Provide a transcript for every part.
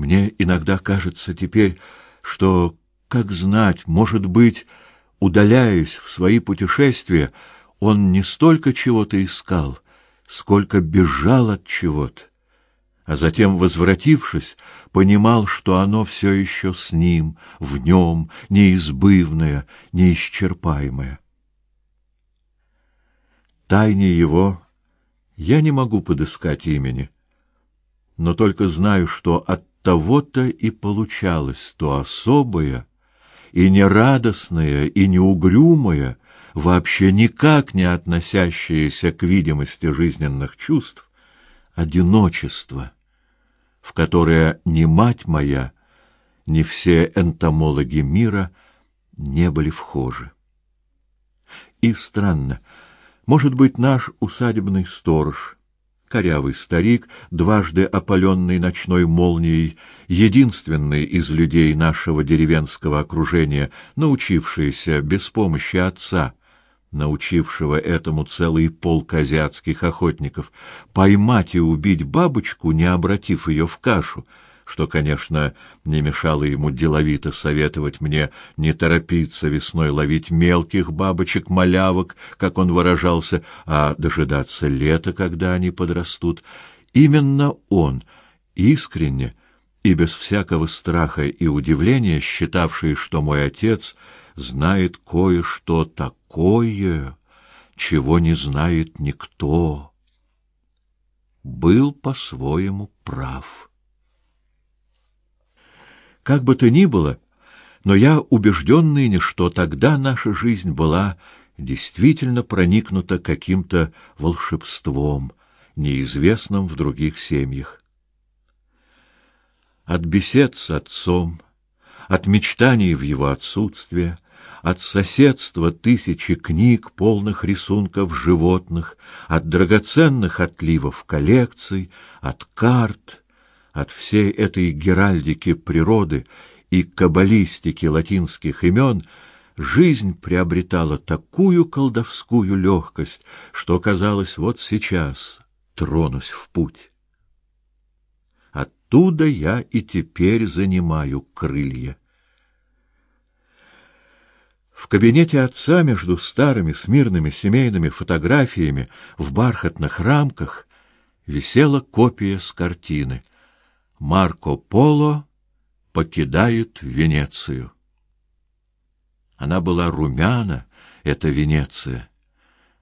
Мне иногда кажется теперь, что, как знать, может быть, удаляясь в свои путешествия, он не столько чего-то искал, сколько бежал от чего-то, а затем, возвратившись, понимал, что оно все еще с ним, в нем, неизбывное, неисчерпаемое. Тайне его я не могу подыскать имени, но только знаю, что от того-то и получалось то особое и нерадостное и неугрюмое, вообще никак не относящееся к видимости жизненных чувств, одиночество, в которое ни мать моя, ни все энтомологи мира не были вхожи. И странно, может быть, наш усадебный сторож, корявый старик, дважды опаленный ночной молнией, единственный из людей нашего деревенского окружения, научившийся без помощи отца научившего этому целый полк азиатских охотников, поймать и убить бабочку, не обратив ее в кашу, что, конечно, не мешало ему деловито советовать мне не торопиться весной ловить мелких бабочек-малявок, как он выражался, а дожидаться лета, когда они подрастут. Именно он, искренне и без всякого страха и удивления, считавший, что мой отец знает кое-что такое, чего не знает никто, был по-своему прав. Как бы то ни было, но я убежден ныне, что тогда наша жизнь была действительно проникнута каким-то волшебством, неизвестным в других семьях. От бесед с отцом, от мечтаний в его отсутствие, от соседства тысячи книг, полных рисунков животных, от драгоценных отливов коллекций, от карт, от всей этой геральдики природы и каббалистики латинских имен жизнь приобретала такую колдовскую легкость, что казалось, вот сейчас тронусь в путь. Оттуда я и теперь занимаю крылья. В кабинете отца между старыми смирными семейными фотографиями в бархатных рамках висела копия с картины. Марко Поло покидает Венецию. Она была румяна, эта Венеция,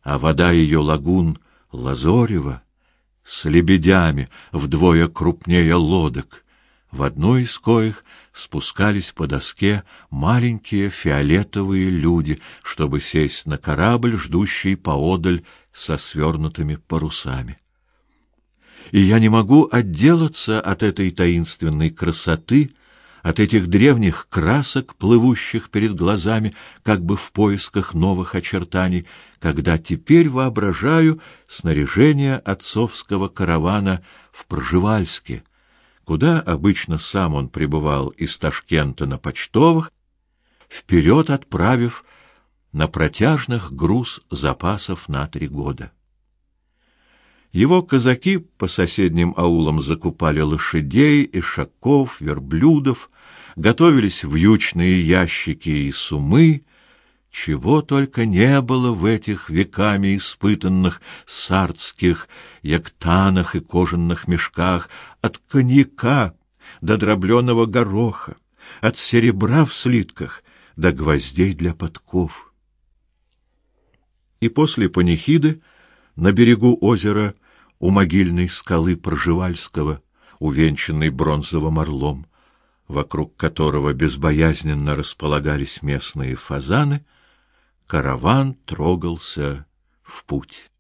а вода ее лагун лазорева с лебедями вдвое крупнее лодок — в одну из коих спускались по доске маленькие фиолетовые люди, чтобы сесть на корабль, ждущий поодаль со свернутыми парусами. И я не могу отделаться от этой таинственной красоты, от этих древних красок, плывущих перед глазами, как бы в поисках новых очертаний, когда теперь воображаю снаряжение отцовского каравана в Пржевальске, куда обычно сам он прибывал из Ташкента на почтовых, вперед отправив на протяжных груз запасов на три года. Его казаки по соседним аулам закупали лошадей, ишаков, верблюдов, готовились вьючные ящики и сумы, чего только не было в этих веками испытанных сардских яктанах и кожаных мешках, от коньяка до дробленого гороха, от серебра в слитках до гвоздей для подков. И после панихиды на берегу озера у могильной скалы Пржевальского, увенчанной бронзовым орлом, вокруг которого безбоязненно располагались местные фазаны, караван трогался в путь.